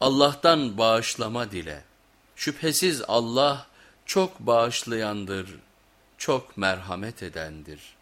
Allah'tan bağışlama dile. Şüphesiz Allah çok bağışlayandır, çok merhamet edendir.''